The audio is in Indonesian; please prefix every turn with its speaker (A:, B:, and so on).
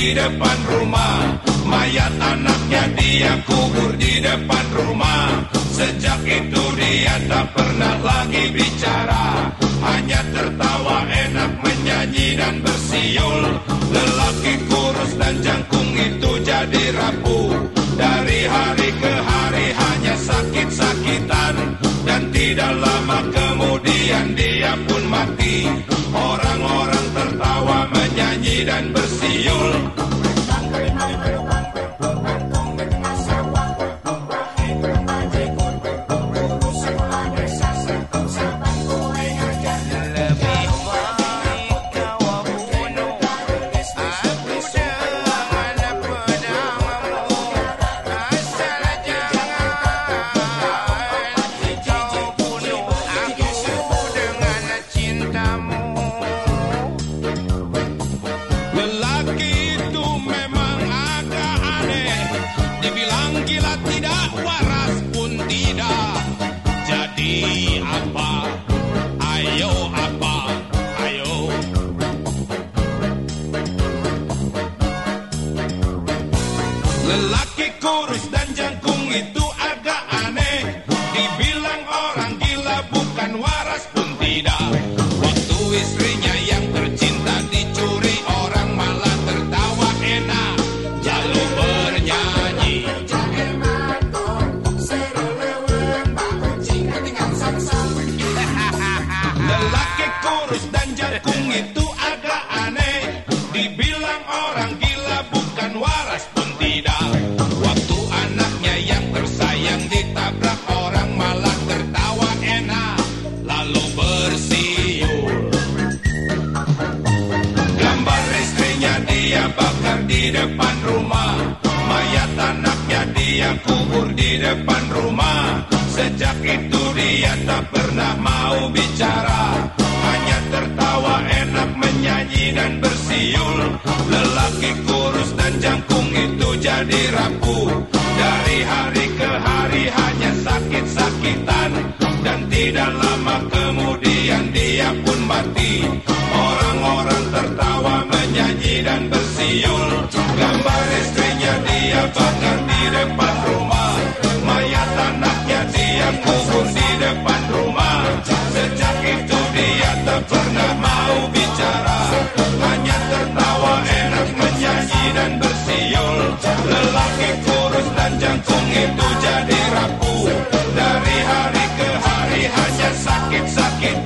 A: di depan rumah. Mayat anaknya dia kubur di depan rumah. Sejak itu dia tak pernah lagi bicara. Hanya tertawa enak menyanyi dan bersiul. Lelaki kurus dan jangkung itu jadi rapuh. Dari hari ke hari hanya sakit-sakitan. Dan tidak lama kemudian dia pun mati. Orang-orang tertawa menyanyi dan bersiul Lelaki itu memang agak aneh Dibilang gila tidak, waras pun tidak Jadi apa? Ayo apa? Ayo Lelaki kurus dan jangkung itu Lelaki kurus dan jangkung itu agak aneh. Dibilang orang gila bukan waras pun tidak. Waktu anaknya yang tersayang ditabrak orang malah tertawa enak. Lalu bersiul. Gambar istrinya dia bakar di depan rumah. Mayat anaknya dia kubur di depan rumah Sejak itu dia tak pernah mau bicara. Hanya tertawa enak menyanyi dan bersiul. Lelaki kurus dan jangkung itu jadi rapuh. Dari hari ke hari hanya sakit-sakitan. Dan tidak lama kemudian dia pun mati. Orang-orang tertawa menyanyi dan bersiul. Gambar istrinya dia bakal suck it, suck it.